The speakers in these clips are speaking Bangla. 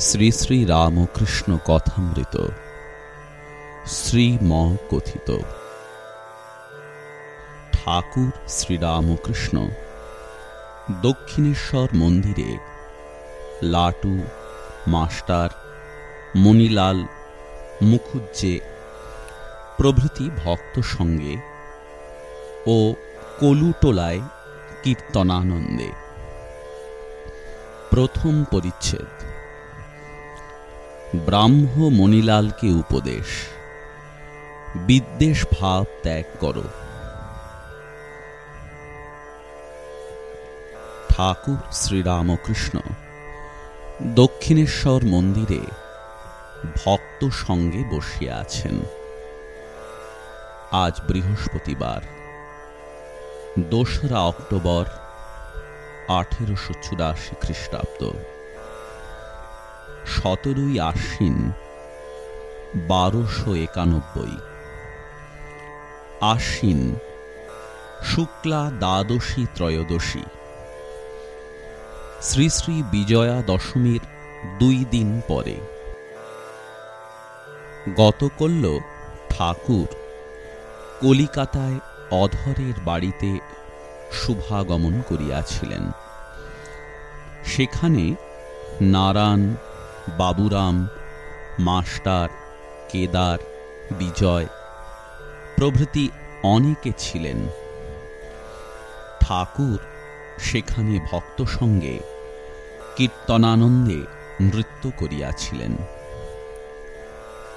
শ্রী শ্রী রামকৃষ্ণ কথামৃত। শ্রীম কথিত ঠাকুর শ্রীরামকৃষ্ণ, দক্ষিণেশ্বর মন্দিরে লাটু, মাস্টার, মণিলাল, মুখুজ্জে, প্রভৃতি ভক্ত সঙ্গে ও কলুটোলায় কীর্তনানন্দে। প্রথম পরিচ্ছেদ। ব্রাহ্ম মণিলালকে উপদেশ। বিদ্বেষ ভাব ত্যাগ করো। ঠাকুর শ্রীরামকৃষ্ণ, দক্ষিণেশ্বর মন্দিরে ভক্ত সঙ্গে বসিয়া আছেন। আজ বৃহস্পতিবার, দোসরা অক্টোবর আঠেরোশো চুরাশি খ্রিস্টাব্দ। সতেরোই আশ্বিন, বারোশো একানব্বই। আশ্বিন, শুক্লা দ্বাদশী ত্রয়োদশী। শ্রী শ্রী বিজয়া দশমীর দুই দিন পরে। গতকল্য ঠাকুর কলিকাতায় অধরের বাড়িতে শুভাগমন করিয়াছিলেন। সেখানে নারায়ণ বাবুরাম, মাস্টার, কেদার, বিজয় প্রভৃতি অনেকে ছিলেন। ঠাকুর সেখানে ভক্ত সঙ্গে কীর্তনানন্দে নৃত্য করিয়াছিলেন।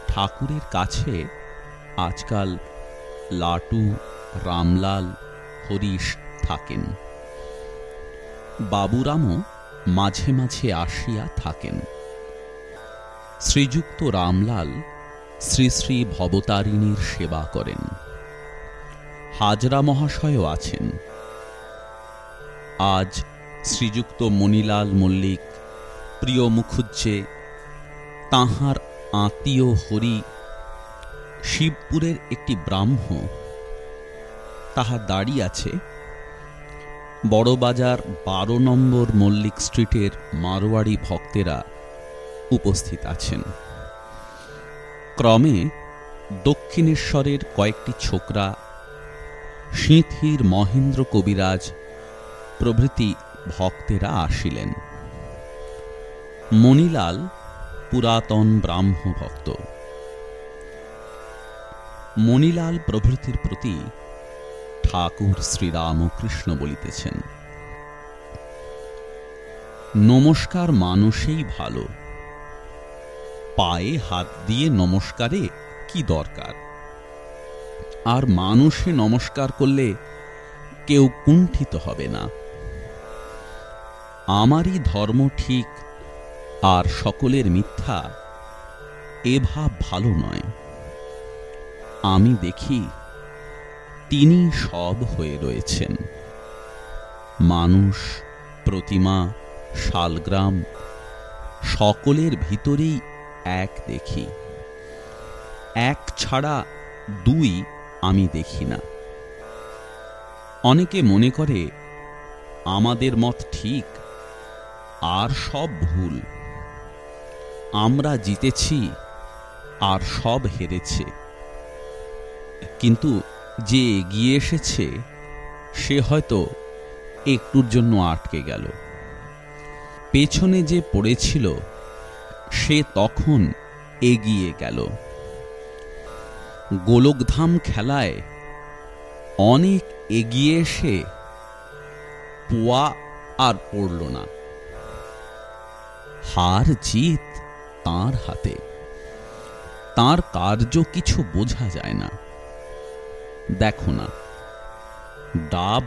ঠাকুরের কাছে আজকাল লাটু, রামলাল, হরিশ থাকেন। বাবুরামও মাঝে মাঝে আসিয়া থাকেন। শ্রীযুক্ত রামলাল শ্রী শ্রী ভবতারিণীর সেবা করেন। হাজরা মহাশয়ও আছেন। আজ শ্রীযুক্ত মণিলাল মল্লিক প্রিয় মুখুজ্জে, তাঁহার আত্মীয় হরি শিবপুরের একটি ব্রাহ্ম তাহা দাঁড়িয়ে আছে বড়বাজার বারো নম্বর মল্লিক স্ট্রিটের মারোয়াড়ি ভক্তেরা উপস্থিত আছেন। ক্রমে দক্ষিণেশ্বরের কয়েকটি ছোকরা, সিঁথির মহেন্দ্র কবিরাজ, প্রভৃতি ভক্তেরা আসিলেন। মণিলাল পুরাতন ব্রাহ্ম ভক্ত মণিলাল প্রভৃতির প্রতি ঠাকুর শ্রীরামকৃষ্ণ বলিতেছেন, নমস্কার মানুষেই ভালো। পায়ে হাত দিয়ে নমস্কারে, কি দরকার? আর মানুষে নমস্কার করলে কেউ কুণ্ঠিত হবে না। আমারই ধর্ম ঠিক, আর সকলের মিথ্যা এ ভাব ভালো নয়। আমি দেখি তিনি সব হয়ে রয়েছেন। মানুষ, প্রতিমা, শালগ্রাম, সকলের ভিতরেই এক দেখি। এক ছাড়া দুই আমি দেখি না। অনেকে মনে করে, আমাদের মত ঠিক, আর সব ভুল। আমরা জিতেছি, আর সব হেরেছে। কিন্তু যে এগিয়ে এসেছে, সে হয়তো একটুর জন্য আটকে গেল। পেছনে যে পড়েছিল সে তখন এগিয়ে গেল। গোলকধাম খেলায় অনেক এগিয়ে এসে পোয়া আর পড়ল না। হার জিত তার হাতে। তার কার্য কিছু বোঝা যায় না। দেখো না, ডাব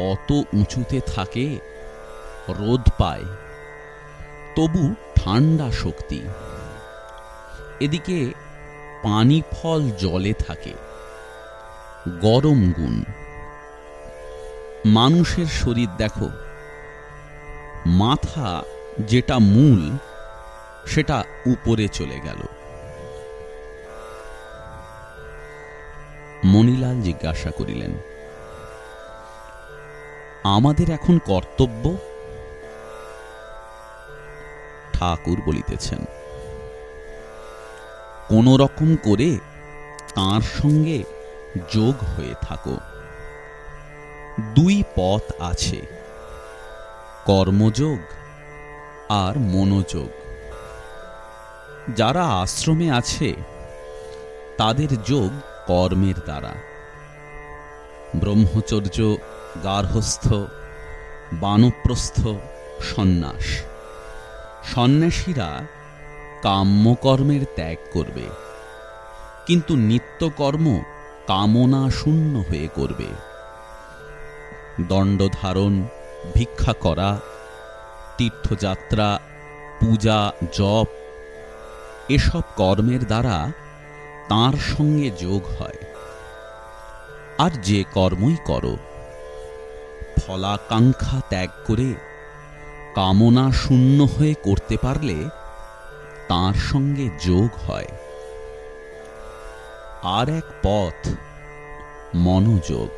অত উঁচুতে থাকে, রোদ পায়। তবু ঠান্ডা শক্তি। এদিকে পানি ফল জলে থাকে, গরম গুণ। মানুষের শরীর দেখো, মাথা যেটা মূল, সেটা উপরে চলে গেল। মণিলাল জিজ্ঞাসা করিলেন, আমাদের এখন কর্তব্য? ঠাকুর বলিতেছেন। কোন রকম করে তার সঙ্গে যোগ হয়ে থাকো। দুই পথ আছে, কর্মযোগ আর মনোযোগ। যারা আশ্রমে আছে, তাদের যোগ কর্মের দ্বারা। ব্রহ্মচর্য, গার্হস্থ, বানপ্রস্থ, সন্ন্যাস। সন্ন্যাসীরা কাম্যকর্মের ত্যাগ করবে, কিন্তু নিত্যকর্ম কামনা শূন্য হয়ে করবে। দণ্ডধারণ, ভিক্ষা করা, তীর্থযাত্রা, পূজা, জপ, এসব কর্মের দ্বারা তার সঙ্গে যোগ হয়। আর যে কর্মই করো, ফলাকাঙ্ক্ষা ত্যাগ করে কামনা শূন্য হয়ে করতে পারলে তার সঙ্গে যোগ হয়। আর এক পথ, মনোযোগ।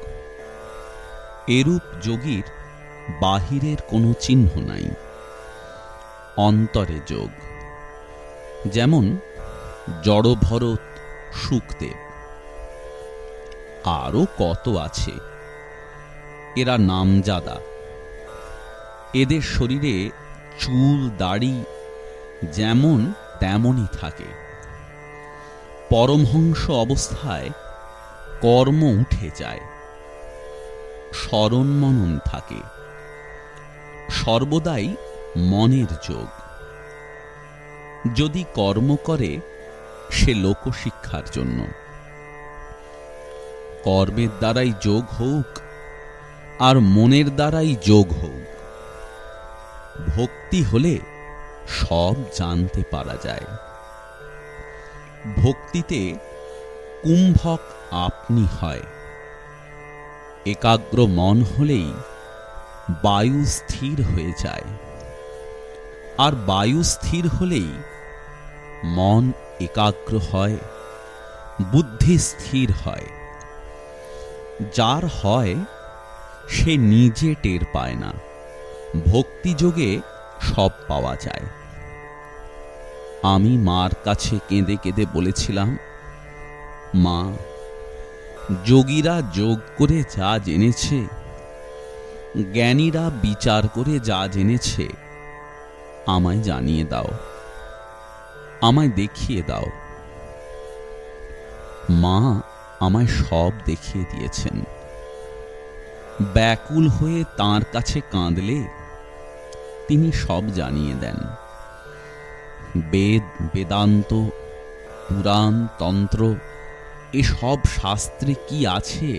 এরূপ যোগীর বাহিরের কোনো চিহ্ন নাই। অন্তরে যোগ। যেমন জড়ভরত সুখদেব। আরও কত আছে? এরা নামজাদা। এদের শরীরে চুল, দাড়ি যেমন তেমনই থাকে। পরমহংস অবস্থায় কর্ম উঠে যায়। স্মরণ মনন থাকে। সর্বদাই মনের যোগ। যদি কর্ম করে, সে লোকশিক্ষার জন্য। কর্মের দ্বারাই যোগ হোক, আর মনের দ্বারাই যোগ হোক। ভক্তি হলে সব জানতে পারা যায়। ভক্তিতে কুম্ভক আপনি হয়। একাগ্র মন হলেই বায়ু স্থির হয়ে যায়। আর বায়ু স্থির হলেই মন একাগ্র হয়, বুদ্ধি স্থির হয়। যার হয়, সে নিজে টের পায় না। ভক্তিযোগে সব পাওয়া যায়। আমি মার কাছে কেঁদে কেঁদে বলেছিলাম, মা, যোগীরা যোগ করে যা জেনেছে, জ্ঞানীরা বিচার করে যা জেনেছে, আমায় জানিয়ে দাও, আমায় দেখিয়ে দাও। মা আমায় সব দেখিয়ে দিয়েছেন। ব্যাকুল হয়ে তার কাছে কাঁদলে তিনি সব জানিয়ে দেন। বেদ, বেদান্ত, পুরাণ, তন্ত্র, এসব শাস্ত্রে কি আছে?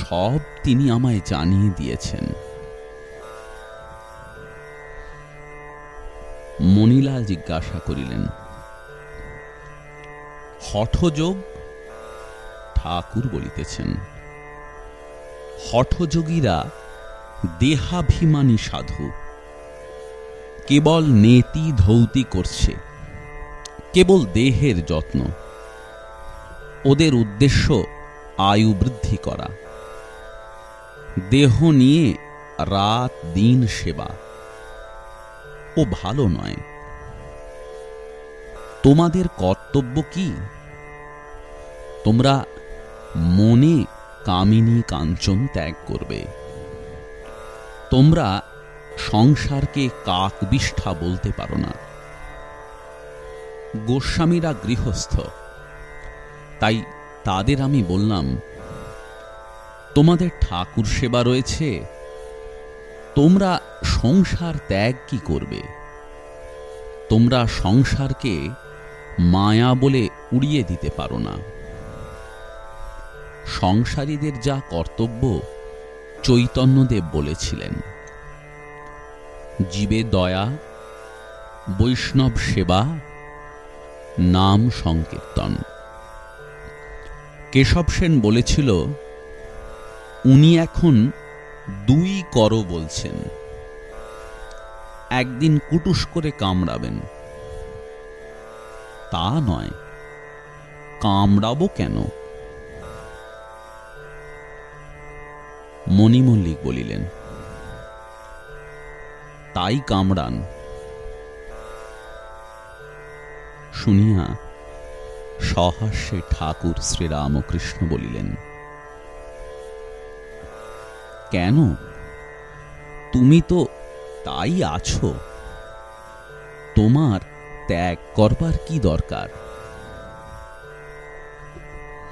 সব তিনি আমায় জানিয়ে দিয়েছেন। মণিলাল জিজ্ঞাসা করিলেন, হঠযোগ? ঠাকুর বলিতেছেন, হঠযোগীরা দেহাভিমানী সাধু। কেবল নেতি ধৌতি করছে, কেবল দেহের যত্ন। ওদের উদ্দেশ্য আয়ু বৃদ্ধি করা। দেহ নিয়ে রাত দিন সেবা। ও ভালো নয়। তোমাদের কর্তব্য কি? তোমরা মনে কামিনী কাঞ্চন ত্যাগ করবে। তোমরা সংসারকে কাক বিষ্ঠা বলতে পারো না। গোস্বামীরা গৃহস্থ। তাই তাদের আমি বললাম, তোমাদের ঠাকুর সেবা রয়েছে, তোমরা সংসার ত্যাগ কি করবে? তোমরা সংসারকে মায়া বলে উড়িয়ে দিতে পারো না। সংসারীদের যা কর্তব্য চৈতন্যদেব বলেছিলেন, জীবে দয়া, বৈষ্ণব সেবা, নাম সংকীর্তন। কেশব সেন বলেছিল, উনি এখন দুই কর বলছেন, একদিন কুটুস করে কামড়াবেন। তা নয়, কামড়াবো কেন? মণিমল্লিক বলিলেন, তাই কামড়ান শুনিয়া সহাস্যে ঠাকুর শ্রীরামকৃষ্ণ বলিলেন, কেন? তুমি তো তাই আছো। তোমার ত্যাগ করবার কি দরকার?